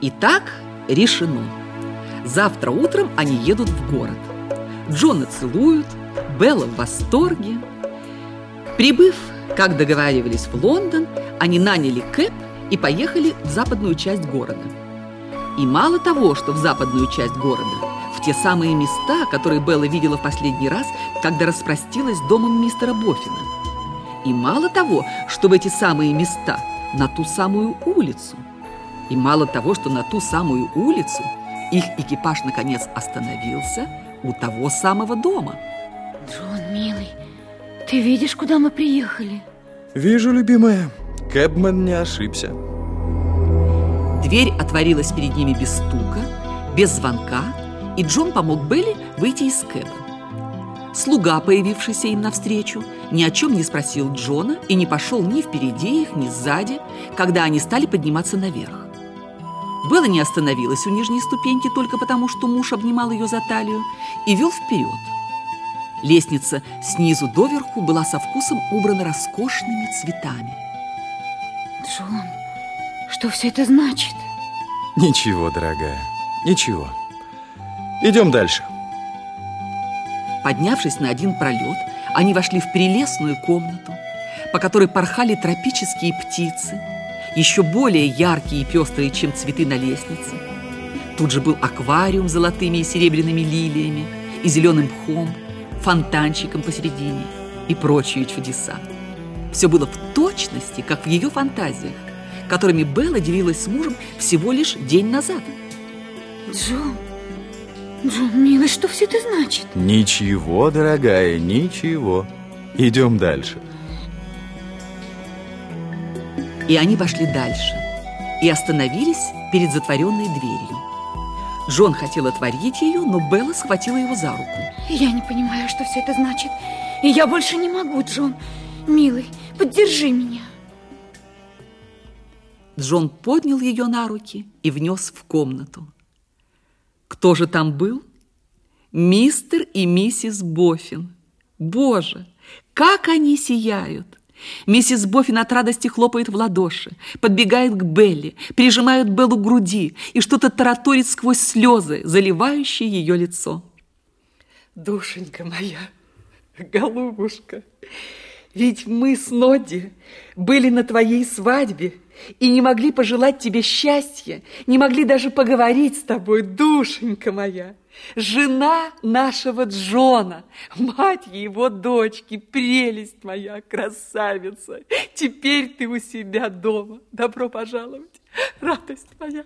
Итак, решено. Завтра утром они едут в город. Джона целуют, Белла в восторге. Прибыв, как договаривались в Лондон, они наняли кэп и поехали в западную часть города. И мало того, что в западную часть города, в те самые места, которые Белла видела в последний раз, когда распростилась домом мистера Боффина. И мало того, что в эти самые места, на ту самую улицу. И мало того, что на ту самую улицу их экипаж наконец остановился у того самого дома. Джон, милый, ты видишь, куда мы приехали? Вижу, любимая. Кэбмен не ошибся. Дверь отворилась перед ними без стука, без звонка, и Джон помог Белли выйти из кэба. Слуга, появившийся им навстречу, ни о чем не спросил Джона и не пошел ни впереди их, ни сзади, когда они стали подниматься наверх. Белла не остановилась у нижней ступеньки только потому, что муж обнимал ее за талию и вел вперед. Лестница снизу доверху была со вкусом убрана роскошными цветами. Джон, что все это значит? Ничего, дорогая, ничего. Идем дальше. Поднявшись на один пролет, они вошли в прелестную комнату, по которой порхали тропические птицы, еще более яркие и пестрые, чем цветы на лестнице. Тут же был аквариум с золотыми и серебряными лилиями и зеленым мхом, фонтанчиком посередине и прочие чудеса. Все было в точности, как в ее фантазиях, которыми Белла делилась с мужем всего лишь день назад. Джон, Джон, милый, что все это значит? Ничего, дорогая, ничего. Идем дальше. И они вошли дальше и остановились перед затворенной дверью. Джон хотел отворить ее, но Белла схватила его за руку. Я не понимаю, что все это значит. И я больше не могу, Джон. Милый, поддержи меня. Джон поднял ее на руки и внес в комнату. Кто же там был? Мистер и миссис Боффин. Боже, как они сияют! Миссис Боффин от радости хлопает в ладоши, подбегает к Белли, прижимает Беллу к груди и что-то тараторит сквозь слезы, заливающие ее лицо. Душенька моя, голубушка, ведь мы с Нодди были на твоей свадьбе и не могли пожелать тебе счастья, не могли даже поговорить с тобой, душенька моя. Жена нашего Джона, мать его дочки, прелесть моя, красавица. Теперь ты у себя дома. Добро пожаловать, радость моя.